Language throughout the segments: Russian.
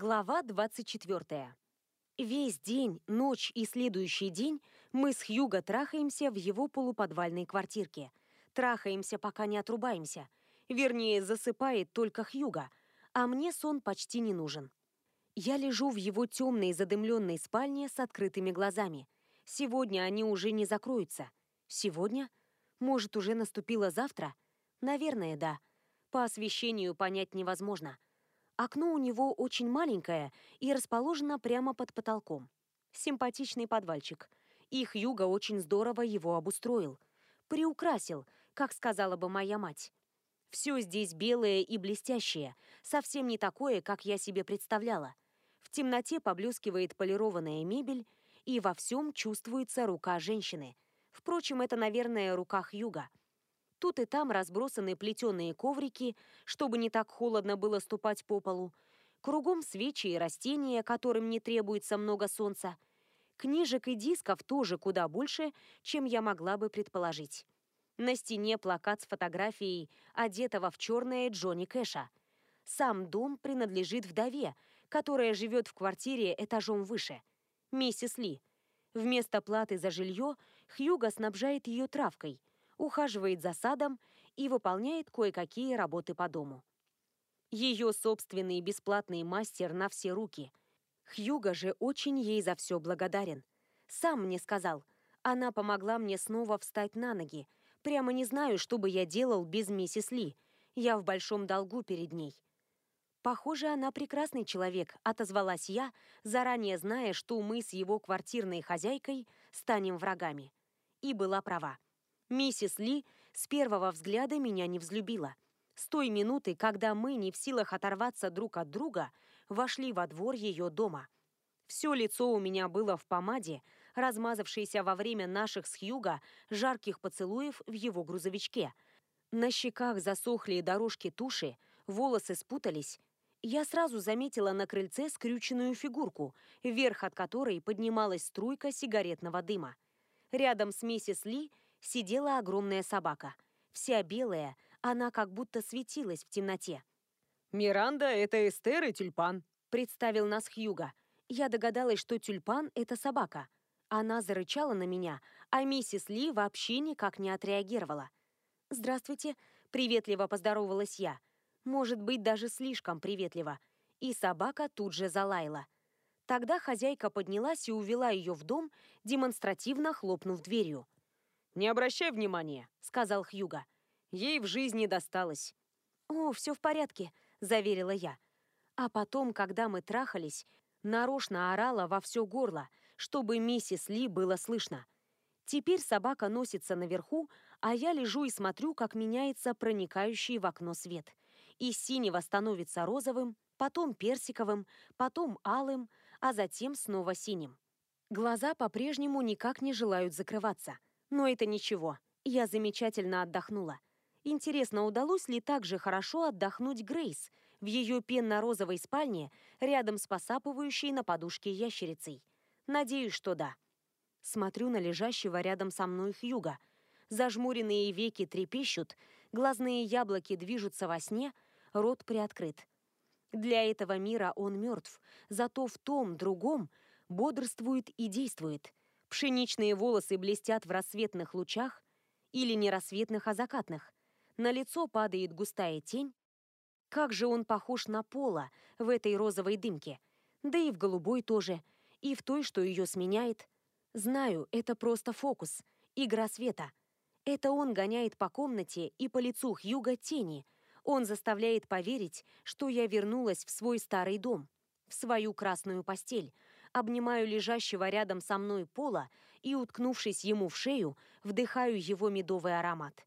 Глава 24. Весь день, ночь и следующий день мы с Хьюго трахаемся в его полуподвальной квартирке. Трахаемся, пока не отрубаемся. Вернее, засыпает только Хьюго, а мне сон почти не нужен. Я лежу в его темной задымленной спальне с открытыми глазами. Сегодня они уже не закроются. Сегодня? Может, уже наступило завтра? Наверное, да. По освещению понять невозможно. Окно у него очень маленькое и расположено прямо под потолком. Симпатичный подвальчик. И Хьюго очень здорово его обустроил. Приукрасил, как сказала бы моя мать. Все здесь белое и блестящее, совсем не такое, как я себе представляла. В темноте поблескивает полированная мебель, и во всем чувствуется рука женщины. Впрочем, это, наверное, рука Хьюга. Тут и там разбросаны плетеные коврики, чтобы не так холодно было ступать по полу. Кругом свечи и растения, которым не требуется много солнца. Книжек и дисков тоже куда больше, чем я могла бы предположить. На стене плакат с фотографией одетого в черное Джонни Кэша. Сам дом принадлежит вдове, которая живет в квартире этажом выше. Миссис Ли. Вместо платы за жилье Хьюго снабжает ее травкой – ухаживает за садом и выполняет кое-какие работы по дому. Ее собственный бесплатный мастер на все руки. Хьюга же очень ей за все благодарен. Сам мне сказал, она помогла мне снова встать на ноги. Прямо не знаю, что бы я делал без миссис Ли. Я в большом долгу перед ней. Похоже, она прекрасный человек, отозвалась я, заранее зная, что мы с его квартирной хозяйкой станем врагами. И была права. Миссис Ли с первого взгляда меня не взлюбила. С той минуты, когда мы, не в силах оторваться друг от друга, вошли во двор ее дома. Все лицо у меня было в помаде, размазавшейся во время наших с Хьюга жарких поцелуев в его грузовичке. На щеках засохли дорожки туши, волосы спутались. Я сразу заметила на крыльце скрюченную фигурку, вверх от которой поднималась струйка сигаретного дыма. Рядом с миссис Ли сидела огромная собака. Вся белая, она как будто светилась в темноте. «Миранда — это Эстер и Тюльпан», — представил нас Хьюга. Я догадалась, что Тюльпан — это собака. Она зарычала на меня, а миссис Ли вообще никак не отреагировала. «Здравствуйте», — приветливо поздоровалась я. Может быть, даже слишком приветливо. И собака тут же залаяла. Тогда хозяйка поднялась и увела ее в дом, демонстративно хлопнув дверью. «Не обращай внимания», — сказал Хьюга. «Ей в жизни досталось». «О, все в порядке», — заверила я. А потом, когда мы трахались, нарочно орала во все горло, чтобы миссис Ли было слышно. Теперь собака носится наверху, а я лежу и смотрю, как меняется проникающий в окно свет. Из синего становится розовым, потом персиковым, потом алым, а затем снова синим. Глаза по-прежнему никак не желают закрываться. Но это ничего, я замечательно отдохнула. Интересно, удалось ли так же хорошо отдохнуть Грейс в ее пенно-розовой спальне рядом с посапывающей на подушке ящерицей? Надеюсь, что да. Смотрю на лежащего рядом со мной Хьюга. Зажмуренные веки трепещут, глазные яблоки движутся во сне, рот приоткрыт. Для этого мира он мертв, зато в том, другом, бодрствует и действует. Пшеничные волосы блестят в рассветных лучах или не рассветных, а закатных. На лицо падает густая тень. Как же он похож на Пола в этой розовой дымке. Да и в голубой тоже, и в той, что ее сменяет. Знаю, это просто фокус, игра света. Это он гоняет по комнате и по лицу Хьюга тени. Он заставляет поверить, что я вернулась в свой старый дом, в свою красную постель, обнимаю лежащего рядом со мной пола и, уткнувшись ему в шею, вдыхаю его медовый аромат.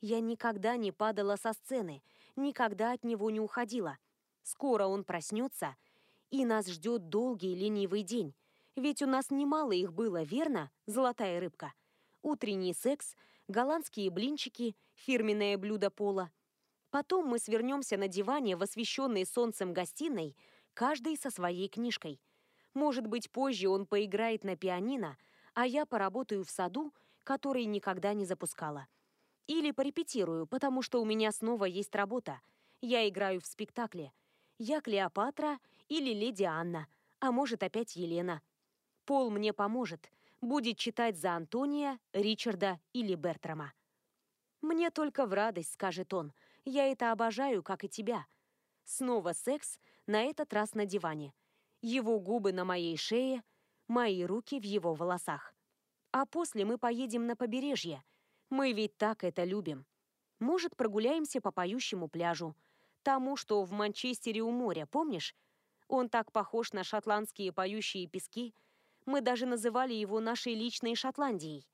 Я никогда не падала со сцены, никогда от него не уходила. Скоро он проснется, и нас ждет долгий ленивый день. Ведь у нас немало их было, верно, золотая рыбка? Утренний секс, голландские блинчики, фирменное блюдо пола. Потом мы свернемся на диване в освещенной солнцем гостиной, каждый со своей книжкой – может быть, позже он поиграет на пианино, а я поработаю в саду, который никогда не запускала. Или порепетирую, потому что у меня снова есть работа. Я играю в спектакле. Я Клеопатра, или леди Анна, а может опять Елена. Пол мне поможет, будет читать за Антония, Ричарда или Бертрама. «Мне только в радость», — скажет он. «Я это обожаю, как и тебя». Снова секс, на этот раз на диване. Его губы на моей шее, мои руки в его волосах. А после мы поедем на побережье. Мы ведь так это любим. Может, прогуляемся по поющему пляжу. Тому, что в Манчестере у моря, помнишь? Он так похож на шотландские поющие пески. Мы даже называли его нашей личной Шотландией.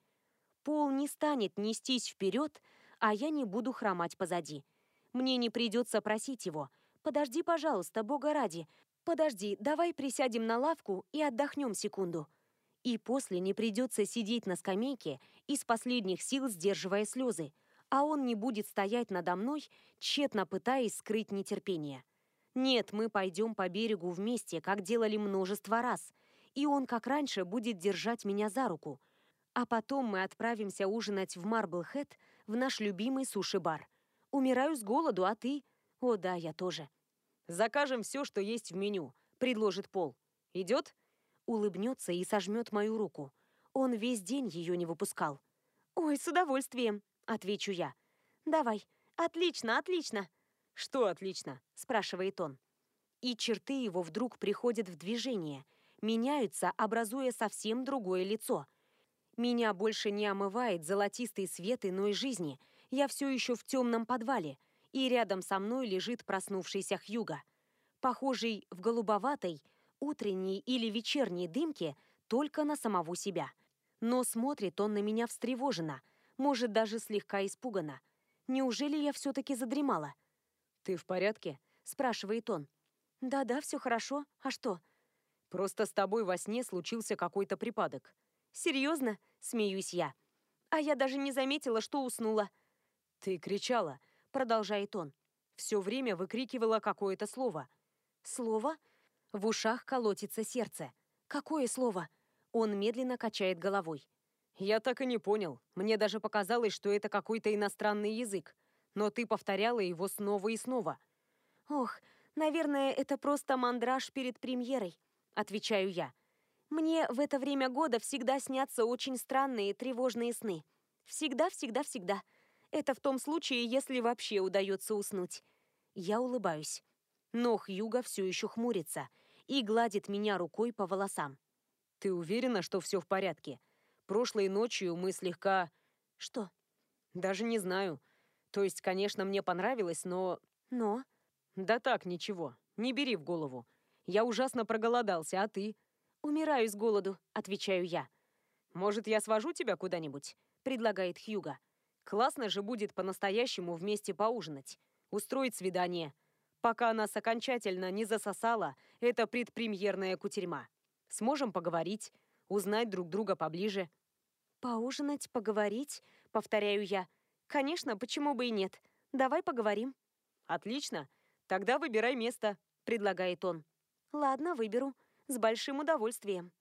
Пол не станет нестись вперед, а я не буду хромать позади. Мне не придется просить его. «Подожди, пожалуйста, бога ради. Подожди, давай присядем на лавку и отдохнем секунду». И после не придется сидеть на скамейке, из последних сил сдерживая слезы, а он не будет стоять надо мной, тщетно пытаясь скрыть нетерпение. Нет, мы пойдем по берегу вместе, как делали множество раз, и он, как раньше, будет держать меня за руку. А потом мы отправимся ужинать в Марблхэт в наш любимый суши-бар. Умираю с голоду, а ты? О да, я тоже. Закажем все, что есть в меню, предложит Пол. Идет? Улыбнется и сожмет мою руку. Он весь день ее не выпускал. Ой, с удовольствием, отвечу я. Давай. Отлично, отлично. Что отлично? спрашивает он. И черты его вдруг приходят в движение, меняются, образуя совсем другое лицо. Меня больше не омывает золотистый свет иной жизни. Я все еще в темном подвале, и рядом со мной лежит проснувшийся Хьюга, похожий в голубоватой, утренней или вечерней дымке только на самого себя. Но смотрит он на меня встревоженно, может, даже слегка испуганно. Неужели я все-таки задремала? «Ты в порядке?» – спрашивает он. «Да-да, все хорошо. А что?» «Просто с тобой во сне случился какой-то припадок». «Серьезно?» – смеюсь я. «А я даже не заметила, что уснула». «Ты кричала», – продолжает он. «Все время выкрикивала какое-то слово». «Слово?» В ушах колотится сердце. «Какое слово?» Он медленно качает головой. «Я так и не понял. Мне даже показалось, что это какой-то иностранный язык но ты повторяла его снова и снова. «Ох, наверное, это просто мандраж перед премьерой», — отвечаю я. «Мне в это время года всегда снятся очень странные тревожные сны. Всегда, всегда, всегда. Это в том случае, если вообще удается уснуть». Я улыбаюсь. Но Хьюга все еще хмурится и гладит меня рукой по волосам. «Ты уверена, что все в порядке? Прошлой ночью мы слегка...» «Что?» «Даже не знаю. То есть, конечно, мне понравилось, но... Но? Да так, ничего. Не бери в голову. Я ужасно проголодался, а ты? Умираю с голоду, отвечаю я. Может, я свожу тебя куда-нибудь? Предлагает Хьюга. Классно же будет по-настоящему вместе поужинать. Устроить свидание. Пока нас окончательно не засосала эта предпремьерная кутерьма. Сможем поговорить, узнать друг друга поближе. Поужинать, поговорить, повторяю я. Конечно, почему бы и нет. Давай поговорим. Отлично. Тогда выбирай место, предлагает он. Ладно, выберу. С большим удовольствием.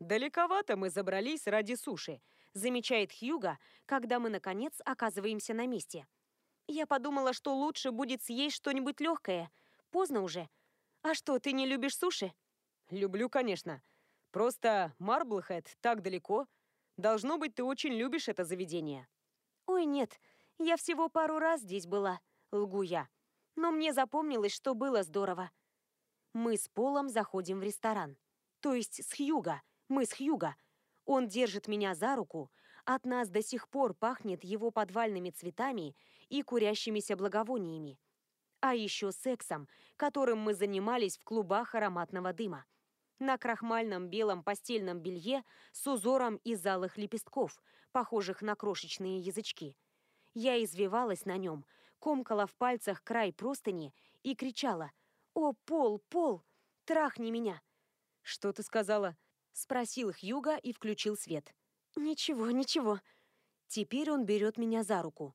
Далековато мы забрались ради суши, замечает Хьюга, когда мы, наконец, оказываемся на месте. Я подумала, что лучше будет съесть что-нибудь легкое. Поздно уже. А что, ты не любишь суши? Люблю, конечно. Просто Марблхэт так далеко. Должно быть, ты очень любишь это заведение. «Ой, нет, я всего пару раз здесь была», — лгу я. «Но мне запомнилось, что было здорово». Мы с Полом заходим в ресторан. То есть с Хьюга. Мы с Хьюга. Он держит меня за руку. От нас до сих пор пахнет его подвальными цветами и курящимися благовониями. А еще сексом, которым мы занимались в клубах ароматного дыма. На крахмальном белом постельном белье с узором из алых лепестков, похожих на крошечные язычки. Я извивалась на нем, комкала в пальцах край простыни и кричала «О, Пол, Пол, трахни меня!» «Что ты сказала?» — спросил Хьюга и включил свет. «Ничего, ничего». Теперь он берет меня за руку.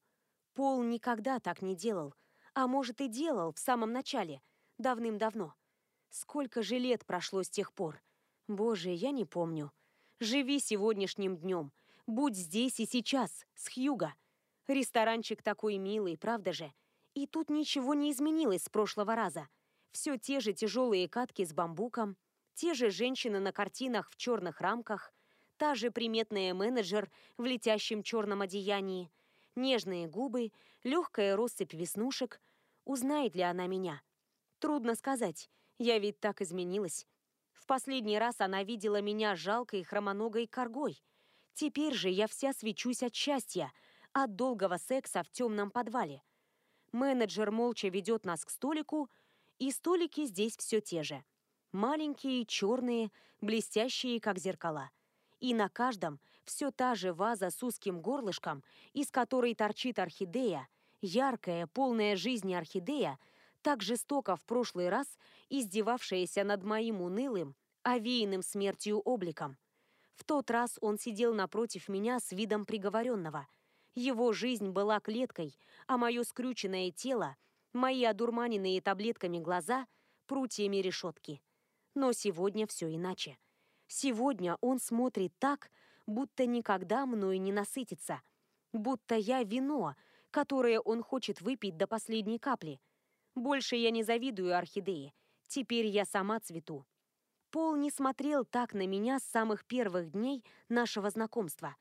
Пол никогда так не делал, а может и делал в самом начале, давным-давно. Сколько же лет прошло с тех пор? Боже, я не помню. Живи сегодняшним днем, Будь здесь и сейчас, с Хьюга. Ресторанчик такой милый, правда же? И тут ничего не изменилось с прошлого раза. Все те же тяжелые катки с бамбуком, те же женщины на картинах в черных рамках, та же приметная менеджер в летящем черном одеянии, нежные губы, легкая россыпь веснушек. Узнает ли она меня? Трудно сказать, я ведь так изменилась. В последний раз она видела меня жалкой хромоногой коргой. Теперь же я вся свечусь от счастья, от долгого секса в темном подвале. Менеджер молча ведет нас к столику, и столики здесь все те же. Маленькие, черные, блестящие, как зеркала. И на каждом все та же ваза с узким горлышком, из которой торчит орхидея, яркая, полная жизни орхидея, так жестоко в прошлый раз издевавшаяся над моим унылым, овеянным смертью обликом. В тот раз он сидел напротив меня с видом приговоренного. Его жизнь была клеткой, а мое скрюченное тело, мои одурманенные таблетками глаза – прутьями решетки. Но сегодня все иначе. Сегодня он смотрит так, будто никогда мною не насытится. Будто я вино, которое он хочет выпить до последней капли. Больше я не завидую орхидее. Теперь я сама цвету. Пол не смотрел так на меня с самых первых дней нашего знакомства.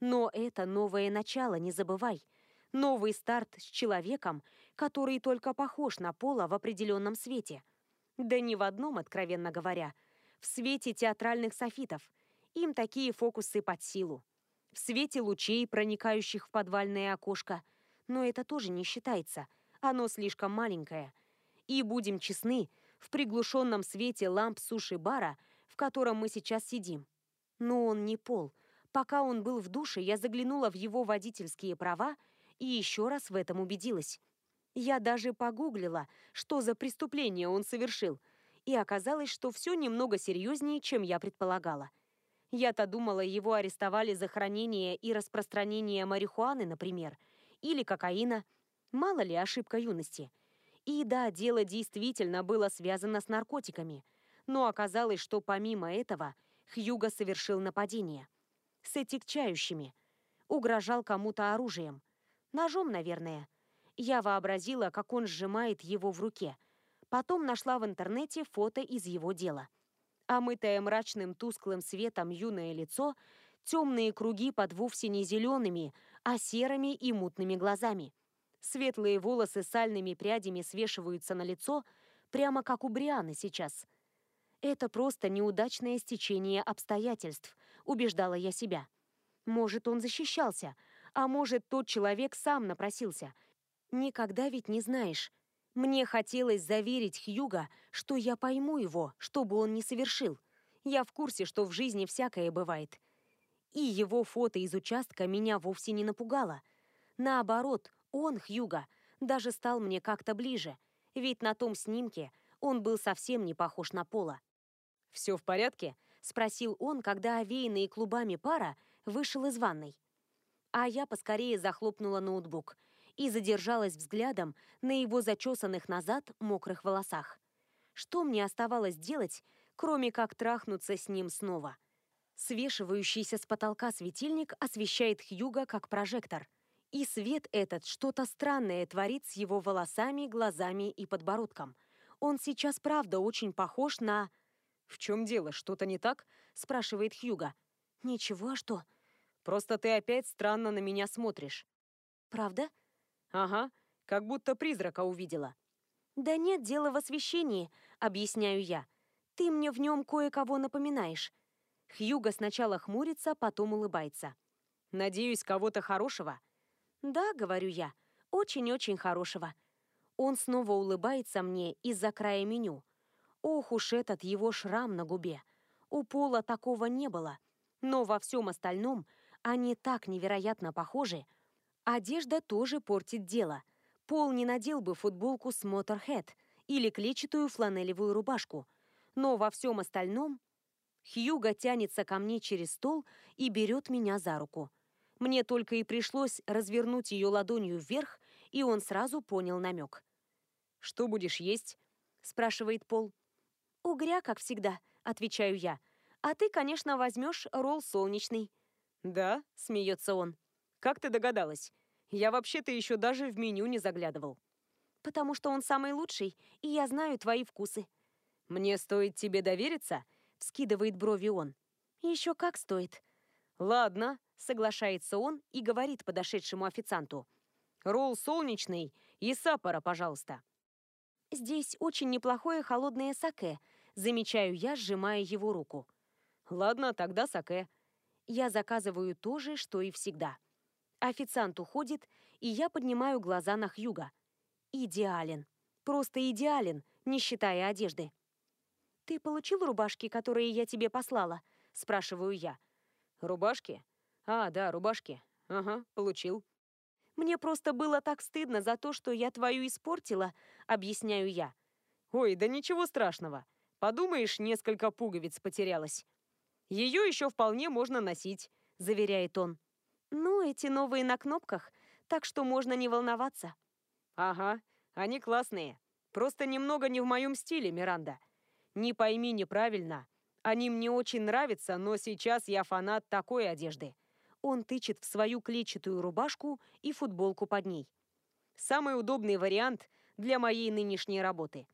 Но это новое начало, не забывай. Новый старт с человеком, который только похож на Пола в определенном свете. Да не в одном, откровенно говоря. В свете театральных софитов. Им такие фокусы под силу. В свете лучей, проникающих в подвальное окошко. Но это тоже не считается. Оно слишком маленькое. И, будем честны, в приглушенном свете ламп суши-бара, в котором мы сейчас сидим. Но он не пол. Пока он был в душе, я заглянула в его водительские права и еще раз в этом убедилась. Я даже погуглила, что за преступление он совершил, и оказалось, что все немного серьезнее, чем я предполагала. Я-то думала, его арестовали за хранение и распространение марихуаны, например, или кокаина. Мало ли ошибка юности – и да, дело действительно было связано с наркотиками, но оказалось, что помимо этого Хьюго совершил нападение. С этикчающими. Угрожал кому-то оружием. Ножом, наверное. Я вообразила, как он сжимает его в руке. Потом нашла в интернете фото из его дела. Омытое мрачным тусклым светом юное лицо, темные круги под вовсе не зелеными, а серыми и мутными глазами – Светлые волосы сальными прядями свешиваются на лицо, прямо как у Брианы сейчас. Это просто неудачное стечение обстоятельств, убеждала я себя. Может, он защищался, а может, тот человек сам напросился. Никогда ведь не знаешь. Мне хотелось заверить Хьюга, что я пойму его, что бы он ни совершил. Я в курсе, что в жизни всякое бывает. И его фото из участка меня вовсе не напугало. Наоборот, он, Хьюга, даже стал мне как-то ближе, ведь на том снимке он был совсем не похож на Пола. «Все в порядке?» – спросил он, когда овеянный клубами пара вышел из ванной. А я поскорее захлопнула ноутбук и задержалась взглядом на его зачесанных назад мокрых волосах. Что мне оставалось делать, кроме как трахнуться с ним снова? Свешивающийся с потолка светильник освещает Хьюга как прожектор – и свет этот что-то странное творит с его волосами, глазами и подбородком. Он сейчас правда очень похож на... «В чем дело? Что-то не так?» – спрашивает Хьюга. «Ничего, а что?» «Просто ты опять странно на меня смотришь». «Правда?» «Ага, как будто призрака увидела». «Да нет, дело в освещении», — объясняю я. «Ты мне в нем кое-кого напоминаешь». Хьюга сначала хмурится, потом улыбается. «Надеюсь, кого-то хорошего?» «Да», — говорю я, — «очень-очень хорошего». Он снова улыбается мне из-за края меню. Ох уж этот его шрам на губе. У Пола такого не было. Но во всем остальном они так невероятно похожи. Одежда тоже портит дело. Пол не надел бы футболку с Motorhead или клетчатую фланелевую рубашку. Но во всем остальном Хьюга тянется ко мне через стол и берет меня за руку. Мне только и пришлось развернуть ее ладонью вверх, и он сразу понял намек. «Что будешь есть?» – спрашивает Пол. «Угря, как всегда», – отвечаю я. «А ты, конечно, возьмешь ролл солнечный». «Да?» – смеется он. «Как ты догадалась? Я вообще-то еще даже в меню не заглядывал». Потому что он самый лучший, и я знаю твои вкусы. Мне стоит тебе довериться? Вскидывает брови он. Еще как стоит. Ладно, соглашается он и говорит подошедшему официанту. Ролл солнечный и сапора, пожалуйста. Здесь очень неплохое холодное саке, замечаю я, сжимая его руку. Ладно, тогда саке. Я заказываю то же, что и всегда. Официант уходит, и я поднимаю глаза на Хьюга. Идеален. Просто идеален, не считая одежды. «Ты получил рубашки, которые я тебе послала?» – спрашиваю я. «Рубашки? А, да, рубашки. Ага, получил». «Мне просто было так стыдно за то, что я твою испортила», – объясняю я. «Ой, да ничего страшного. Подумаешь, несколько пуговиц потерялась. Ее еще вполне можно носить», – заверяет он. «Ну, эти новые на кнопках, так что можно не волноваться». «Ага, они классные. Просто немного не в моем стиле, Миранда. Не пойми неправильно. Они мне очень нравятся, но сейчас я фанат такой одежды». Он тычет в свою клетчатую рубашку и футболку под ней. «Самый удобный вариант для моей нынешней работы.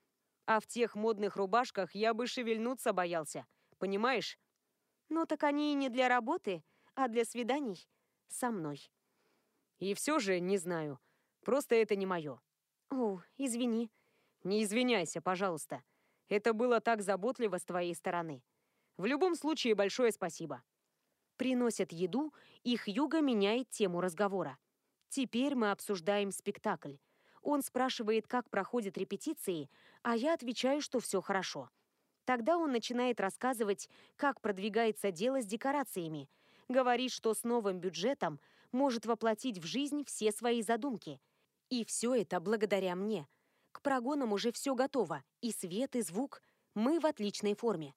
А в тех модных рубашках я бы шевельнуться боялся. Понимаешь?» «Ну так они и не для работы, а для свиданий со мной». «И все же не знаю. Просто это не мое». «О, извини». «Не извиняйся, пожалуйста. Это было так заботливо с твоей стороны. В любом случае, большое спасибо». Приносят еду, и Хьюго меняет тему разговора. Теперь мы обсуждаем спектакль. Он спрашивает, как проходят репетиции, а я отвечаю, что все хорошо. Тогда он начинает рассказывать, как продвигается дело с декорациями, говорит, что с новым бюджетом может воплотить в жизнь все свои задумки. И все это благодаря мне. К прогонам уже все готово, и свет, и звук. Мы в отличной форме.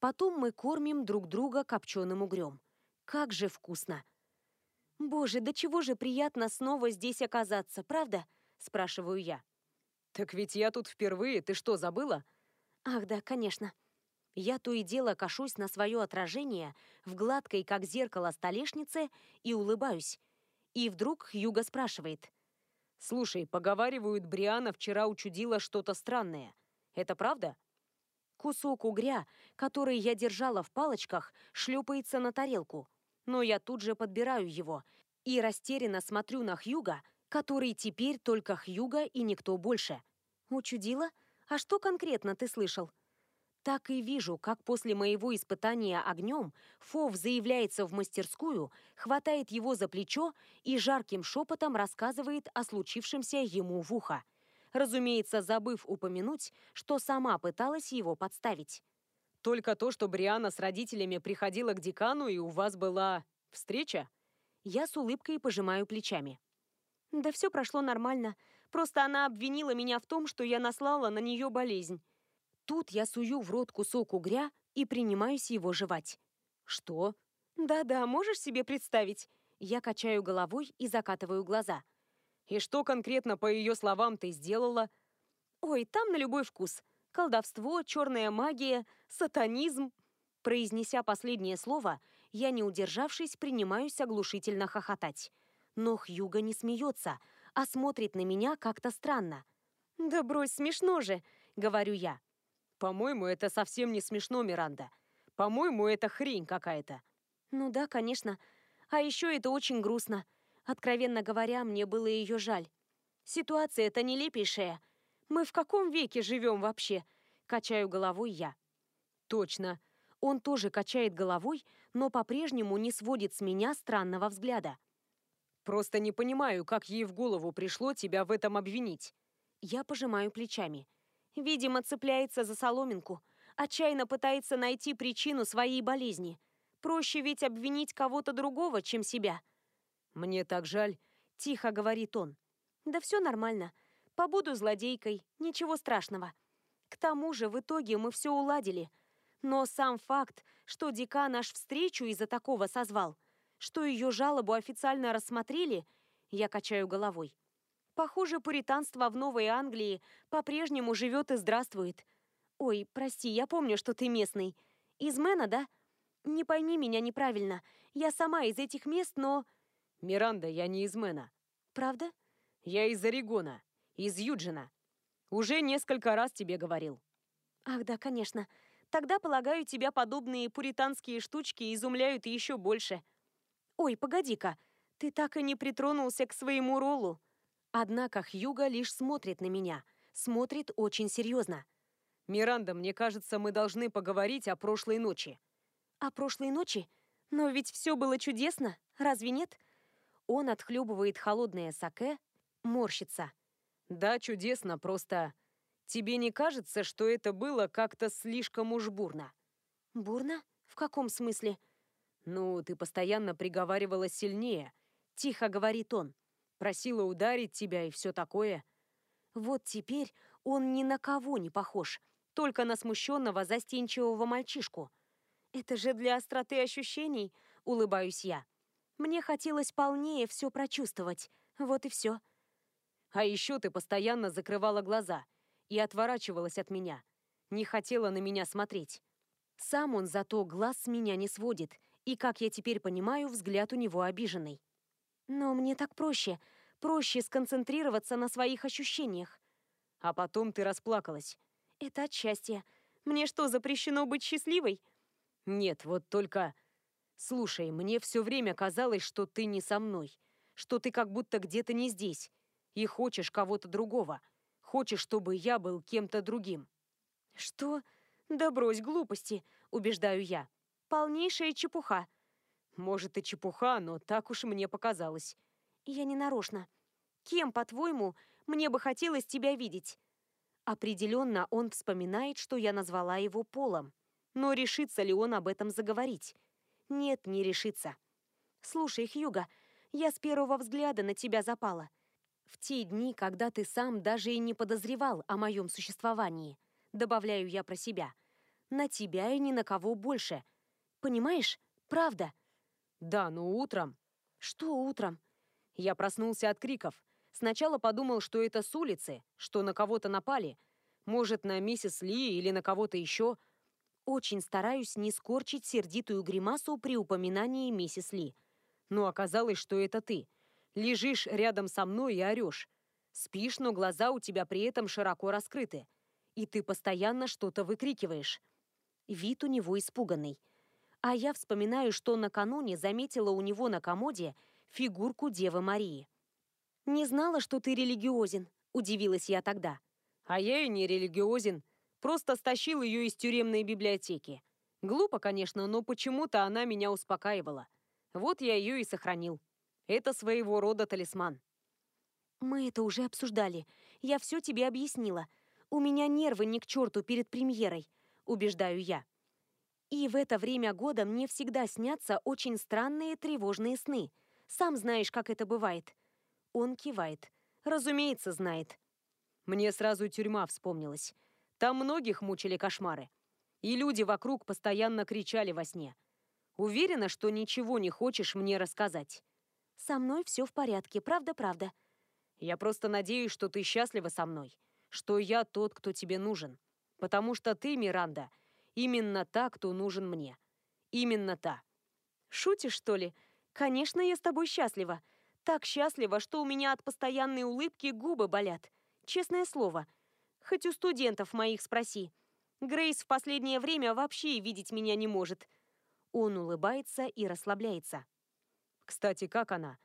Потом мы кормим друг друга копченым угрем. Как же вкусно! «Боже, да чего же приятно снова здесь оказаться, правда?» – спрашиваю я. «Так ведь я тут впервые, ты что, забыла?» «Ах да, конечно». Я то и дело кашусь на свое отражение в гладкой, как зеркало, столешнице и улыбаюсь. И вдруг Хьюго спрашивает. «Слушай, поговаривают, Бриана вчера учудила что-то странное. Это правда?» Кусок угря, который я держала в палочках, шлепается на тарелку. Но я тут же подбираю его и растерянно смотрю на Хьюга, который теперь только Хьюга и никто больше. «Учудила? А что конкретно ты слышал?» Так и вижу, как после моего испытания огнем Фов заявляется в мастерскую, хватает его за плечо и жарким шепотом рассказывает о случившемся ему в ухо. Разумеется, забыв упомянуть, что сама пыталась его подставить. «Только то, что Бриана с родителями приходила к декану, и у вас была встреча?» Я с улыбкой пожимаю плечами. Да все прошло нормально. Просто она обвинила меня в том, что я наслала на нее болезнь. Тут я сую в рот кусок угря и принимаюсь его жевать. Что? Да-да, можешь себе представить? Я качаю головой и закатываю глаза. И что конкретно, по ее словам, ты сделала? Ой, там на любой вкус. Колдовство, черная магия, сатанизм. Произнеся последнее слово, я, не удержавшись, принимаюсь оглушительно хохотать. Но Хьюга не смеется, а смотрит на меня как-то странно. «Да брось, смешно же», — говорю я. По-моему, это совсем не смешно, Миранда. По-моему, это хрень какая-то. Ну да, конечно. А еще это очень грустно. Откровенно говоря, мне было ее жаль. Ситуация это нелепейшая. Мы в каком веке живем вообще? Качаю головой я. Точно. Он тоже качает головой, но по-прежнему не сводит с меня странного взгляда. Просто не понимаю, как ей в голову пришло тебя в этом обвинить. Я пожимаю плечами. Видимо, цепляется за соломинку. Отчаянно пытается найти причину своей болезни. Проще ведь обвинить кого-то другого, чем себя. «Мне так жаль», — тихо говорит он. «Да все нормально. Побуду злодейкой, ничего страшного. К тому же в итоге мы все уладили. Но сам факт, что декан наш встречу из-за такого созвал, что ее жалобу официально рассмотрели, я качаю головой. Похоже, пуританство в Новой Англии по-прежнему живет и здравствует. Ой, прости, я помню, что ты местный. Из Мэна, да? Не пойми меня неправильно. Я сама из этих мест, но... Миранда, я не из Мэна. Правда? Я из Орегона. Из Юджина. Уже несколько раз тебе говорил. Ах да, конечно. Тогда, полагаю, тебя подобные пуританские штучки изумляют еще больше. Ой, погоди-ка, ты так и не притронулся к своему роллу. Однако Хьюга лишь смотрит на меня. Смотрит очень серьезно. Миранда, мне кажется, мы должны поговорить о прошлой ночи. О прошлой ночи? Но ведь все было чудесно, разве нет? Он отхлебывает холодное саке, морщится. Да, чудесно, просто... Тебе не кажется, что это было как-то слишком уж бурно? Бурно? В каком смысле? Ну, ты постоянно приговаривала сильнее. Тихо говорит он. Просила ударить тебя и все такое. Вот теперь он ни на кого не похож, только на смущенного, застенчивого мальчишку. Это же для остроты ощущений, улыбаюсь я. Мне хотелось полнее все прочувствовать. Вот и все. А еще ты постоянно закрывала глаза и отворачивалась от меня. Не хотела на меня смотреть. Сам он зато глаз с меня не сводит, и, как я теперь понимаю, взгляд у него обиженный. Но мне так проще, проще сконцентрироваться на своих ощущениях. А потом ты расплакалась. Это от счастья. Мне что, запрещено быть счастливой? Нет, вот только... Слушай, мне все время казалось, что ты не со мной, что ты как будто где-то не здесь, и хочешь кого-то другого. Хочешь, чтобы я был кем-то другим. Что? Да брось глупости, убеждаю я. Полнейшая чепуха. Может и чепуха, но так уж мне показалось. Я не нарочно. Кем, по-твоему, мне бы хотелось тебя видеть? Определенно он вспоминает, что я назвала его Полом. Но решится ли он об этом заговорить? Нет, не решится. Слушай, Хьюга, я с первого взгляда на тебя запала. В те дни, когда ты сам даже и не подозревал о моем существовании, добавляю я про себя. На тебя и ни на кого больше. Понимаешь? Правда. Да, но утром... Что утром? Я проснулся от криков. Сначала подумал, что это с улицы, что на кого-то напали. Может, на миссис Ли или на кого-то еще. Очень стараюсь не скорчить сердитую гримасу при упоминании миссис Ли. Но оказалось, что это ты. Лежишь рядом со мной и орешь. Спишь, но глаза у тебя при этом широко раскрыты. И ты постоянно что-то выкрикиваешь. Вид у него испуганный. А я вспоминаю, что накануне заметила у него на комоде фигурку Девы Марии. «Не знала, что ты религиозен», — удивилась я тогда. «А я и не религиозен. Просто стащил ее из тюремной библиотеки. Глупо, конечно, но почему-то она меня успокаивала. Вот я ее и сохранил. Это своего рода талисман». «Мы это уже обсуждали. Я все тебе объяснила. У меня нервы не к черту перед премьерой», — убеждаю я. И в это время года мне всегда снятся очень странные тревожные сны. Сам знаешь, как это бывает. Он кивает. Разумеется, знает. Мне сразу тюрьма вспомнилась. Там многих мучили кошмары. И люди вокруг постоянно кричали во сне. Уверена, что ничего не хочешь мне рассказать. Со мной все в порядке, правда-правда. Я просто надеюсь, что ты счастлива со мной. Что я тот, кто тебе нужен. Потому что ты, Миранда, — Именно та, кто нужен мне. Именно та. Шутишь, что ли? Конечно, я с тобой счастлива. Так счастлива, что у меня от постоянной улыбки губы болят. Честное слово. Хоть у студентов моих спроси. Грейс в последнее время вообще видеть меня не может. Он улыбается и расслабляется. Кстати, как она?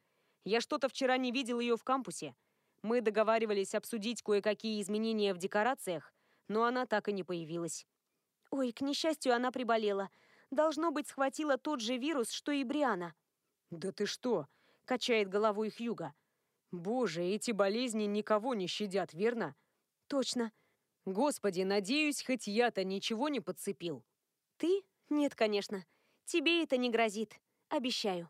Я что-то вчера не видел ее в кампусе. Мы договаривались обсудить кое-какие изменения в декорациях, но она так и не появилась. Ой, к несчастью, она приболела. Должно быть, схватила тот же вирус, что и Бриана. «Да ты что?» – качает головой Хьюга. «Боже, эти болезни никого не щадят, верно?» «Точно». «Господи, надеюсь, хоть я-то ничего не подцепил». «Ты? Нет, конечно. Тебе это не грозит. Обещаю».